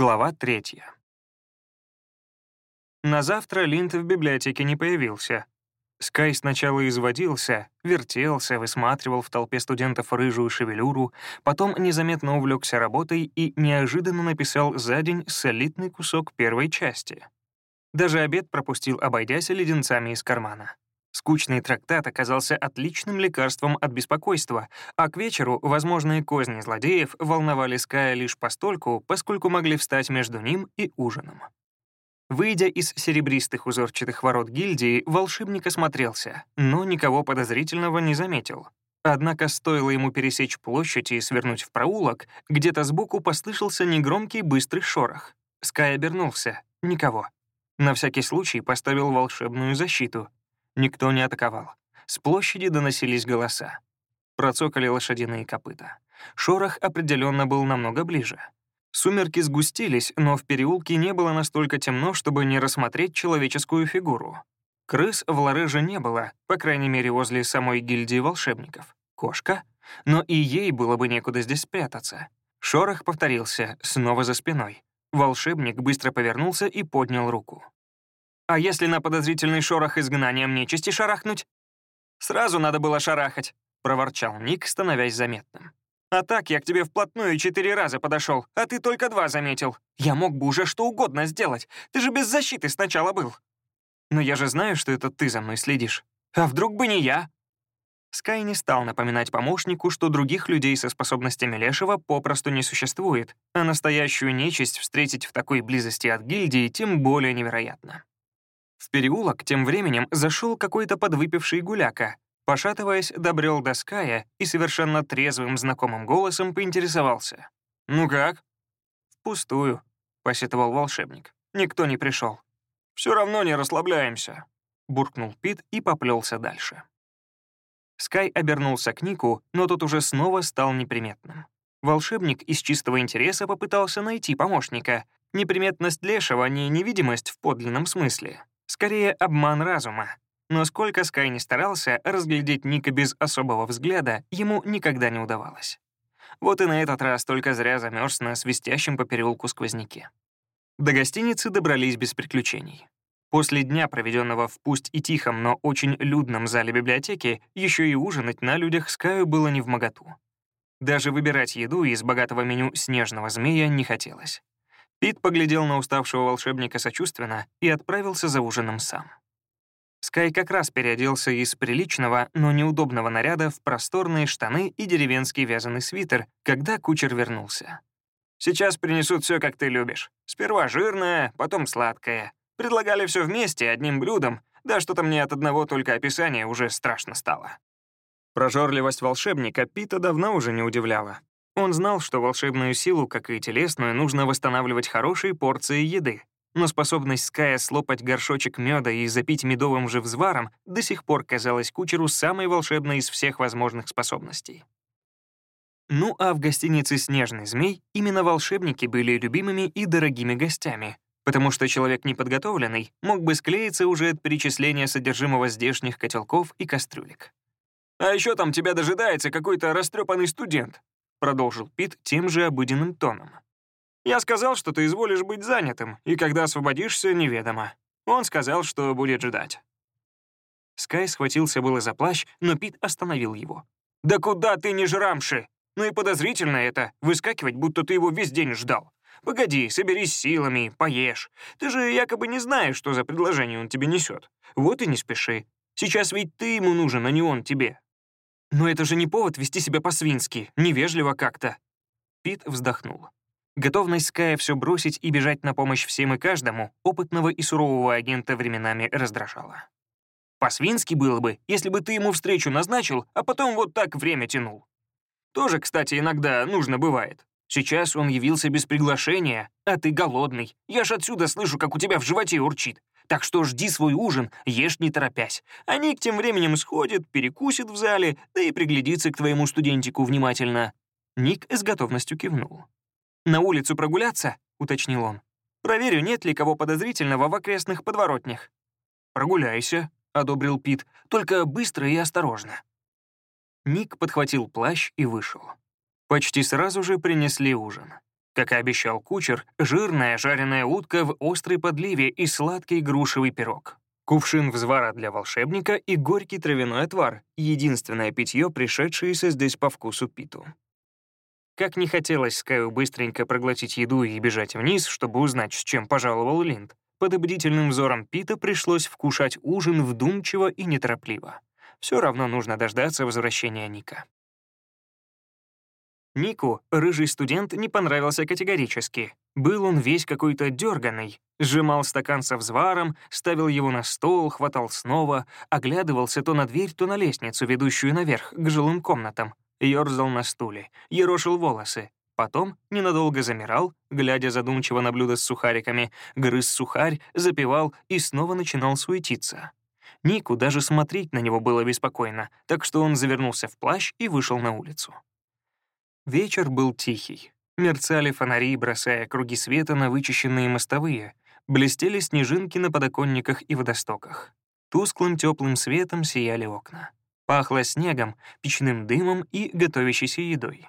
Глава третья. На завтра Линд в библиотеке не появился. Скай сначала изводился, вертелся, высматривал в толпе студентов рыжую шевелюру, потом незаметно увлекся работой и неожиданно написал за день солидный кусок первой части. Даже обед пропустил, обойдясь леденцами из кармана. Скучный трактат оказался отличным лекарством от беспокойства, а к вечеру возможные козни злодеев волновали Ская лишь постольку, поскольку могли встать между ним и ужином. Выйдя из серебристых узорчатых ворот гильдии, волшебник осмотрелся, но никого подозрительного не заметил. Однако стоило ему пересечь площадь и свернуть в проулок, где-то сбоку послышался негромкий быстрый шорох. Скай обернулся. Никого. На всякий случай поставил волшебную защиту. Никто не атаковал. С площади доносились голоса. Процокали лошадиные копыта. Шорох определенно был намного ближе. Сумерки сгустились, но в переулке не было настолько темно, чтобы не рассмотреть человеческую фигуру. Крыс в Лареже не было, по крайней мере, возле самой гильдии волшебников. Кошка? Но и ей было бы некуда здесь спрятаться. Шорох повторился, снова за спиной. Волшебник быстро повернулся и поднял руку. «А если на подозрительный шорох изгнанием нечисти шарахнуть?» «Сразу надо было шарахать», — проворчал Ник, становясь заметным. А так я к тебе вплотную четыре раза подошел, а ты только два заметил. Я мог бы уже что угодно сделать. Ты же без защиты сначала был. Но я же знаю, что это ты за мной следишь. А вдруг бы не я?» Скай не стал напоминать помощнику, что других людей со способностями Лешего попросту не существует, а настоящую нечисть встретить в такой близости от гильдии тем более невероятно. В переулок тем временем зашел какой-то подвыпивший гуляка, Пошатываясь, добрел до Ская и совершенно трезвым знакомым голосом поинтересовался. «Ну как?» «Впустую», — посетовал волшебник. «Никто не пришел. Все равно не расслабляемся», — буркнул Пит и поплелся дальше. Скай обернулся к Нику, но тот уже снова стал неприметным. Волшебник из чистого интереса попытался найти помощника. Неприметность Лешего не невидимость в подлинном смысле. Скорее, обман разума. Но сколько Скай не старался, разглядеть Ника без особого взгляда ему никогда не удавалось. Вот и на этот раз только зря замерз на свистящем по переулку сквозняке. До гостиницы добрались без приключений. После дня, проведенного в пусть и тихом, но очень людном зале библиотеки, еще и ужинать на людях Скаю было не в моготу. Даже выбирать еду из богатого меню снежного змея не хотелось. Пит поглядел на уставшего волшебника сочувственно и отправился за ужином сам. Скай как раз переоделся из приличного, но неудобного наряда в просторные штаны и деревенский вязаный свитер, когда кучер вернулся. «Сейчас принесут все, как ты любишь. Сперва жирное, потом сладкое. Предлагали все вместе, одним блюдом, да что-то мне от одного только описания уже страшно стало». Прожорливость волшебника Пита давно уже не удивляла. Он знал, что волшебную силу, как и телесную, нужно восстанавливать хорошей порцией еды, но способность Ская слопать горшочек меда и запить медовым же взваром до сих пор казалась кучеру самой волшебной из всех возможных способностей. Ну а в гостинице «Снежный змей» именно волшебники были любимыми и дорогими гостями, потому что человек неподготовленный мог бы склеиться уже от перечисления содержимого здешних котелков и кастрюлек. «А еще там тебя дожидается какой-то растрепанный студент», продолжил Пит тем же обыденным тоном. Я сказал, что ты изволишь быть занятым, и когда освободишься, неведомо. Он сказал, что будет ждать». Скай схватился было за плащ, но Пит остановил его. «Да куда ты не жрамши? Ну и подозрительно это, выскакивать, будто ты его весь день ждал. Погоди, соберись силами, поешь. Ты же якобы не знаешь, что за предложение он тебе несет. Вот и не спеши. Сейчас ведь ты ему нужен, а не он тебе». «Но это же не повод вести себя по-свински, невежливо как-то». Пит вздохнул. Готовность Ская все бросить и бежать на помощь всем и каждому опытного и сурового агента временами раздражала. По-свински было бы, если бы ты ему встречу назначил, а потом вот так время тянул. Тоже, кстати, иногда нужно бывает. Сейчас он явился без приглашения, а ты голодный. Я ж отсюда слышу, как у тебя в животе урчит. Так что жди свой ужин, ешь не торопясь. А Ник тем временем сходит, перекусит в зале, да и приглядится к твоему студентику внимательно». Ник с готовностью кивнул. «На улицу прогуляться?» — уточнил он. «Проверю, нет ли кого подозрительного в окрестных подворотнях». «Прогуляйся», — одобрил Пит, «только быстро и осторожно». Ник подхватил плащ и вышел. Почти сразу же принесли ужин. Как и обещал кучер, жирная жареная утка в острой подливе и сладкий грушевый пирог. Кувшин взвара для волшебника и горький травяной отвар — единственное питье, пришедшееся здесь по вкусу Питу. Как не хотелось Скаю быстренько проглотить еду и бежать вниз, чтобы узнать, с чем пожаловал Линд, под бдительным взором Пита пришлось вкушать ужин вдумчиво и неторопливо. Все равно нужно дождаться возвращения Ника. Нику, рыжий студент, не понравился категорически. Был он весь какой-то дерганый. Сжимал стакан со взваром, ставил его на стол, хватал снова, оглядывался то на дверь, то на лестницу, ведущую наверх, к жилым комнатам. Ёрзал на стуле, ерошил волосы. Потом ненадолго замирал, глядя задумчиво на блюдо с сухариками, грыз сухарь, запивал и снова начинал суетиться. Нику даже смотреть на него было беспокойно, так что он завернулся в плащ и вышел на улицу. Вечер был тихий. Мерцали фонари, бросая круги света на вычищенные мостовые. Блестели снежинки на подоконниках и водостоках. Тусклым теплым светом сияли окна. Пахло снегом, печным дымом и готовящейся едой.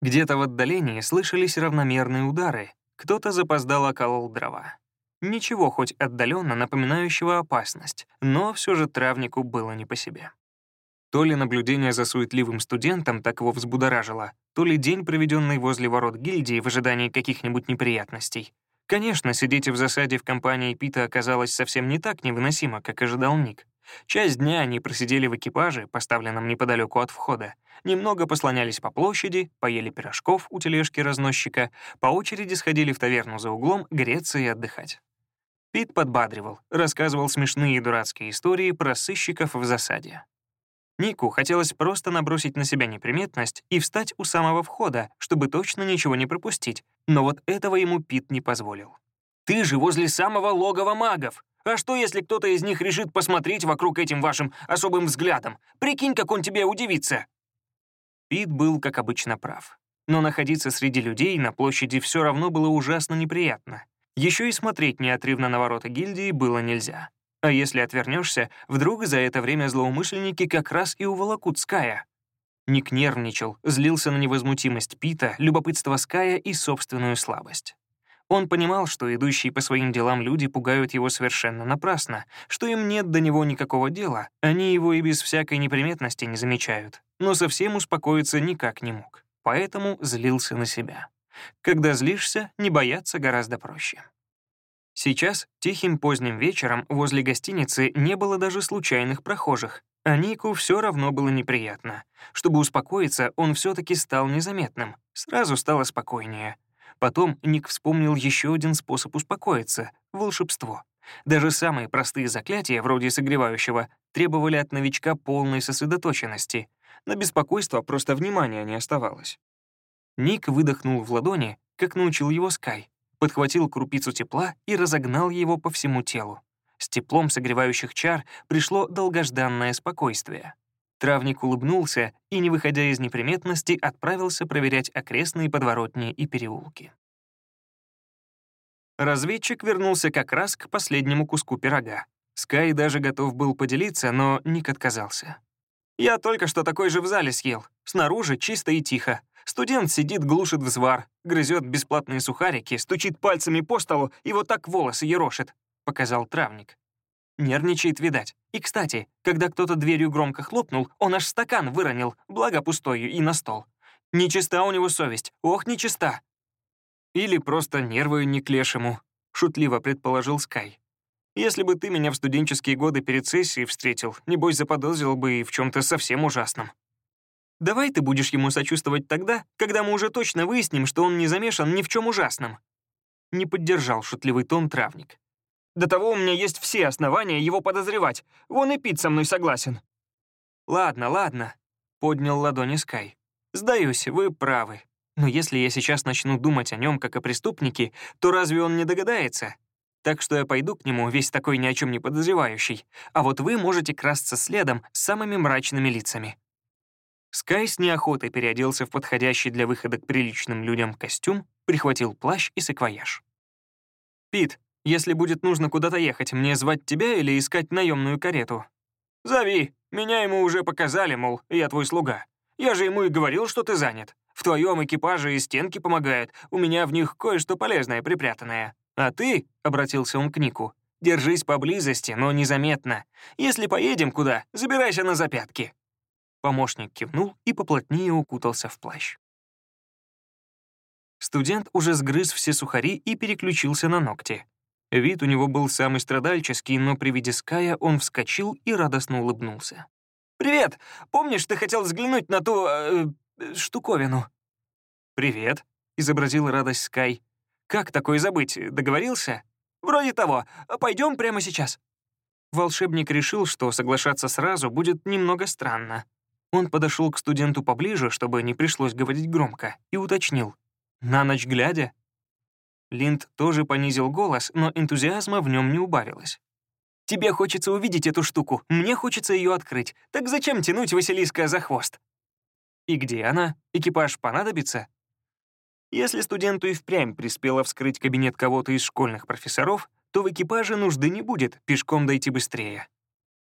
Где-то в отдалении слышались равномерные удары. Кто-то запоздало колол дрова. Ничего хоть отдаленно напоминающего опасность, но все же травнику было не по себе. То ли наблюдение за суетливым студентом так его взбудоражило, то ли день, проведенный возле ворот гильдии в ожидании каких-нибудь неприятностей. Конечно, сидеть в засаде в компании Пита оказалось совсем не так невыносимо, как ожидал Ник. Часть дня они просидели в экипаже, поставленном неподалеку от входа, немного послонялись по площади, поели пирожков у тележки разносчика, по очереди сходили в таверну за углом греться и отдыхать. Пит подбадривал, рассказывал смешные и дурацкие истории про сыщиков в засаде. Нику хотелось просто набросить на себя неприметность и встать у самого входа, чтобы точно ничего не пропустить, но вот этого ему Пит не позволил. «Ты же возле самого логова магов! А что, если кто-то из них решит посмотреть вокруг этим вашим особым взглядом? Прикинь, как он тебе удивится!» Пит был, как обычно, прав. Но находиться среди людей на площади все равно было ужасно неприятно. Еще и смотреть неотрывно на ворота гильдии было нельзя. А если отвернешься, вдруг за это время злоумышленники как раз и уволокут Ская. Ник нервничал, злился на невозмутимость Пита, любопытство Ская и собственную слабость. Он понимал, что идущие по своим делам люди пугают его совершенно напрасно, что им нет до него никакого дела, они его и без всякой неприметности не замечают, но совсем успокоиться никак не мог, поэтому злился на себя. Когда злишься, не бояться гораздо проще. Сейчас, тихим поздним вечером, возле гостиницы не было даже случайных прохожих, а Нику все равно было неприятно. Чтобы успокоиться, он все таки стал незаметным. Сразу стало спокойнее. Потом Ник вспомнил еще один способ успокоиться — волшебство. Даже самые простые заклятия, вроде согревающего, требовали от новичка полной сосредоточенности. На беспокойство просто внимания не оставалось. Ник выдохнул в ладони, как научил его Скай, подхватил крупицу тепла и разогнал его по всему телу. С теплом согревающих чар пришло долгожданное спокойствие. Травник улыбнулся и, не выходя из неприметности, отправился проверять окрестные подворотни и переулки. Разведчик вернулся как раз к последнему куску пирога. Скай даже готов был поделиться, но Ник отказался. «Я только что такой же в зале съел. Снаружи чисто и тихо. Студент сидит, глушит взвар, грызет бесплатные сухарики, стучит пальцами по столу и вот так волосы ерошит», — показал травник. Нервничает, видать. И, кстати, когда кто-то дверью громко хлопнул, он аж стакан выронил, благо пустою, и на стол. Нечиста у него совесть, ох, нечиста. Или просто нервы не к лешему, шутливо предположил Скай. Если бы ты меня в студенческие годы перед сессией встретил, небось заподозрил бы и в чем то совсем ужасном. Давай ты будешь ему сочувствовать тогда, когда мы уже точно выясним, что он не замешан ни в чем ужасном. Не поддержал шутливый тон травник. До того у меня есть все основания его подозревать. Вон и Пит со мной согласен». «Ладно, ладно», — поднял ладони Скай. «Сдаюсь, вы правы. Но если я сейчас начну думать о нем как о преступнике, то разве он не догадается? Так что я пойду к нему, весь такой ни о чем не подозревающий, а вот вы можете красться следом с самыми мрачными лицами». Скай с неохотой переоделся в подходящий для выхода к приличным людям костюм, прихватил плащ и саквояж. «Пит, если будет нужно куда-то ехать, мне звать тебя или искать наемную карету? Зови. Меня ему уже показали, мол, я твой слуга. Я же ему и говорил, что ты занят. В твоем экипаже и стенки помогают, у меня в них кое-что полезное припрятанное. А ты, — обратился он к Нику, — держись поблизости, но незаметно. Если поедем куда, забирайся на запятки». Помощник кивнул и поплотнее укутался в плащ. Студент уже сгрыз все сухари и переключился на ногти. Вид у него был самый страдальческий, но при виде Ская он вскочил и радостно улыбнулся. «Привет! Помнишь, ты хотел взглянуть на ту... Э, штуковину?» «Привет», — изобразил радость Скай. «Как такое забыть? Договорился?» «Вроде того. Пойдем прямо сейчас». Волшебник решил, что соглашаться сразу будет немного странно. Он подошел к студенту поближе, чтобы не пришлось говорить громко, и уточнил. «На ночь глядя?» Линд тоже понизил голос, но энтузиазма в нем не убавилось. «Тебе хочется увидеть эту штуку, мне хочется ее открыть. Так зачем тянуть Василиска за хвост?» «И где она? Экипаж понадобится?» Если студенту и впрямь приспело вскрыть кабинет кого-то из школьных профессоров, то в экипаже нужды не будет пешком дойти быстрее.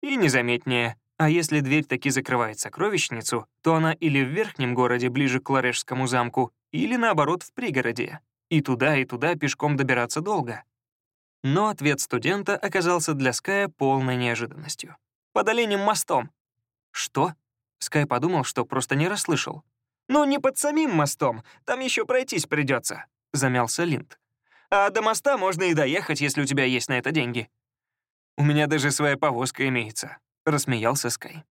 И незаметнее. А если дверь таки закрывает сокровищницу, то она или в верхнем городе ближе к Ларешскому замку, или наоборот в пригороде. И туда, и туда пешком добираться долго. Но ответ студента оказался для Ская полной неожиданностью. «Под оленем мостом». «Что?» Скай подумал, что просто не расслышал. «Ну, не под самим мостом, там еще пройтись придется», — замялся Линд. «А до моста можно и доехать, если у тебя есть на это деньги». «У меня даже своя повозка имеется», — рассмеялся Скай.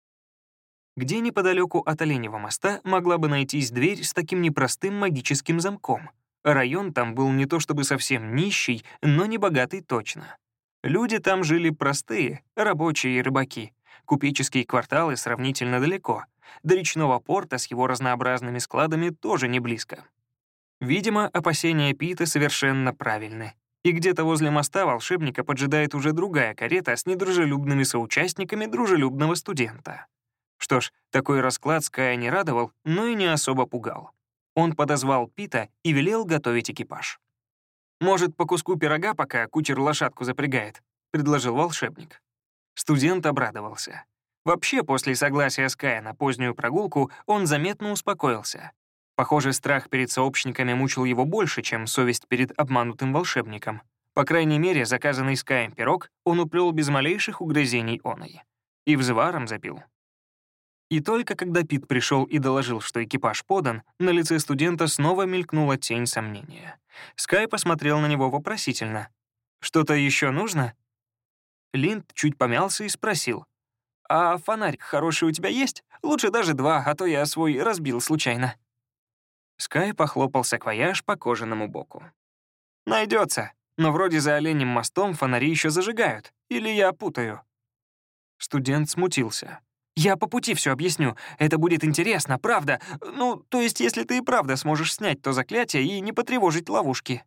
Где неподалеку от Оленевого моста могла бы найтись дверь с таким непростым магическим замком? Район там был не то чтобы совсем нищий, но не богатый точно. Люди там жили простые, рабочие и рыбаки. Купеческие кварталы сравнительно далеко. До речного порта с его разнообразными складами тоже не близко. Видимо, опасения Пита совершенно правильны. И где-то возле моста волшебника поджидает уже другая карета с недружелюбными соучастниками дружелюбного студента. Что ж, такой расклад Ская не радовал, но и не особо пугал. Он подозвал Пита и велел готовить экипаж. «Может, по куску пирога, пока кучер лошадку запрягает?» — предложил волшебник. Студент обрадовался. Вообще, после согласия Ская на позднюю прогулку, он заметно успокоился. Похоже, страх перед сообщниками мучил его больше, чем совесть перед обманутым волшебником. По крайней мере, заказанный Скаем пирог он уплел без малейших угрызений оной. И взваром запил. И только когда Пит пришел и доложил, что экипаж подан, на лице студента снова мелькнула тень сомнения. Скай посмотрел на него вопросительно. «Что-то еще нужно?» Линд чуть помялся и спросил. «А фонарь хороший у тебя есть? Лучше даже два, а то я свой разбил случайно». Скай похлопал саквояж по кожаному боку. Найдется, но вроде за оленем мостом фонари еще зажигают. Или я путаю?» Студент смутился. «Я по пути все объясню. Это будет интересно, правда. Ну, то есть, если ты и правда сможешь снять то заклятие и не потревожить ловушки».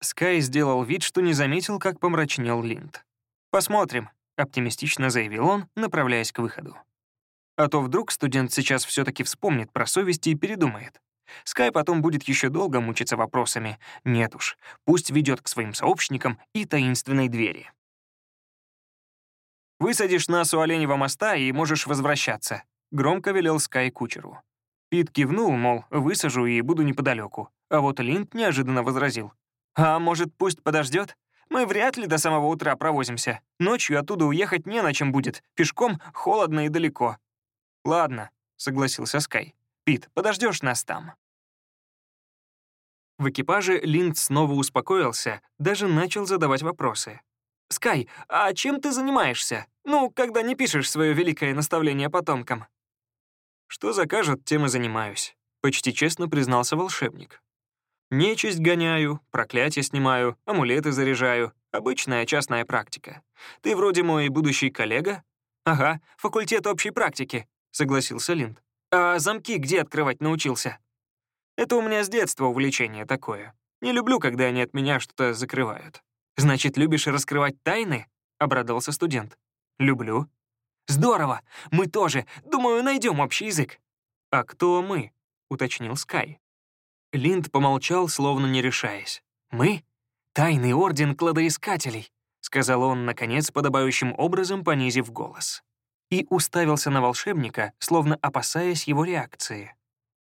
Скай сделал вид, что не заметил, как помрачнел Линд. «Посмотрим», — оптимистично заявил он, направляясь к выходу. А то вдруг студент сейчас все таки вспомнит про совесть и передумает. Скай потом будет еще долго мучиться вопросами. Нет уж, пусть ведет к своим сообщникам и таинственной двери. «Высадишь нас у Оленевого моста и можешь возвращаться», — громко велел Скай кучеру. Пит кивнул, мол, высажу и буду неподалеку. А вот Линд неожиданно возразил. «А может, пусть подождет? Мы вряд ли до самого утра провозимся. Ночью оттуда уехать не на чем будет. Пешком холодно и далеко». «Ладно», — согласился Скай. «Пит, подождешь нас там». В экипаже Линд снова успокоился, даже начал задавать вопросы. «Скай, а чем ты занимаешься? Ну, когда не пишешь свое великое наставление потомкам?» «Что закажут, тем и занимаюсь», — почти честно признался волшебник. Нечисть гоняю, проклятие снимаю, амулеты заряжаю. Обычная частная практика. Ты вроде мой будущий коллега? Ага, факультет общей практики, согласился Линд. А замки где открывать научился? Это у меня с детства увлечение такое. Не люблю, когда они от меня что-то закрывают. Значит, любишь раскрывать тайны? Обрадовался студент. Люблю. Здорово! Мы тоже. Думаю, найдем общий язык. А кто мы? уточнил Скай. Линд помолчал, словно не решаясь. «Мы? Тайный орден кладоискателей», — сказал он, наконец, подобающим образом понизив голос. И уставился на волшебника, словно опасаясь его реакции.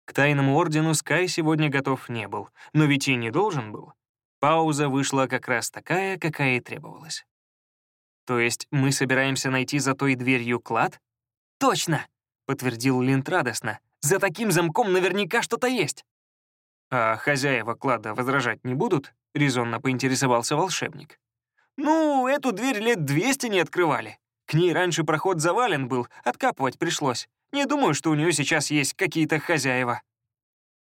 К тайному ордену Скай сегодня готов не был, но ведь и не должен был. Пауза вышла как раз такая, какая и требовалась. То есть мы собираемся найти за той дверью клад? Точно, подтвердил Линд радостно. За таким замком наверняка что-то есть. А хозяева клада возражать не будут? резонно поинтересовался волшебник. Ну, эту дверь лет 200 не открывали. К ней раньше проход завален был, откапывать пришлось. Не думаю, что у нее сейчас есть какие-то хозяева.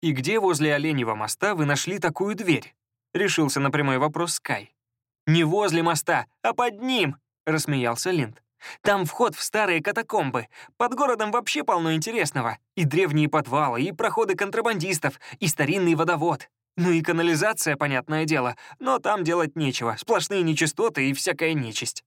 И где возле Оленьего моста вы нашли такую дверь? Решился на прямой вопрос Скай. Не возле моста, а под ним, рассмеялся Линд. Там вход в старые катакомбы. Под городом вообще полно интересного. И древние подвалы, и проходы контрабандистов, и старинный водовод. Ну и канализация, понятное дело, но там делать нечего, сплошные нечистоты и всякая нечисть.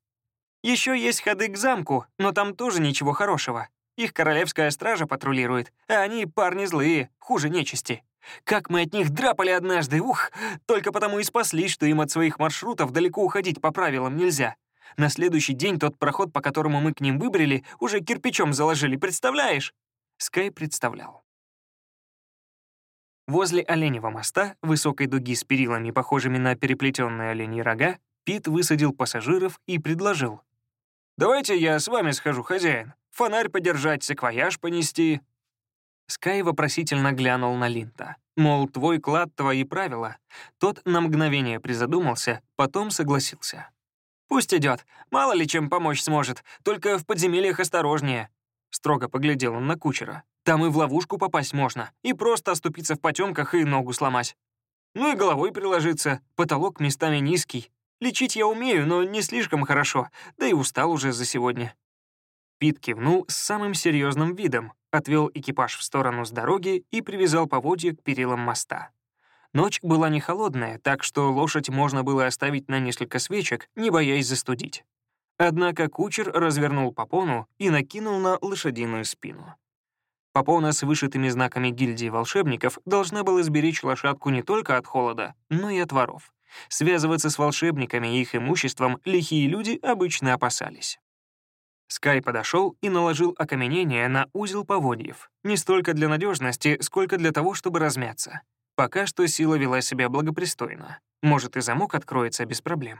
Еще есть ходы к замку, но там тоже ничего хорошего. Их королевская стража патрулирует, а они парни злые, хуже нечисти. Как мы от них драпали однажды, ух, только потому и спаслись, что им от своих маршрутов далеко уходить по правилам нельзя. На следующий день тот проход, по которому мы к ним выбрали, уже кирпичом заложили, представляешь? Скай представлял. Возле Оленевого моста, высокой дуги с перилами, похожими на переплетенные оленьи рога, Пит высадил пассажиров и предложил. «Давайте я с вами схожу, хозяин. Фонарь подержать, саквояж понести». Скай вопросительно глянул на Линта. Мол, твой клад, твои правила. Тот на мгновение призадумался, потом согласился. «Пусть идет. Мало ли чем помочь сможет. Только в подземельях осторожнее». Строго поглядел он на кучера. Там и в ловушку попасть можно, и просто оступиться в потемках и ногу сломать. Ну и головой приложиться, потолок местами низкий. Лечить я умею, но не слишком хорошо, да и устал уже за сегодня». Пит кивнул с самым серьезным видом, отвел экипаж в сторону с дороги и привязал поводья к перилам моста. Ночь была не холодная, так что лошадь можно было оставить на несколько свечек, не боясь застудить. Однако кучер развернул попону и накинул на лошадиную спину. Попона с вышитыми знаками гильдии волшебников должна была сберечь лошадку не только от холода, но и от воров. Связываться с волшебниками и их имуществом лихие люди обычно опасались. Скай подошел и наложил окаменение на узел поводьев, не столько для надежности, сколько для того, чтобы размяться. Пока что сила вела себя благопристойно. Может, и замок откроется без проблем.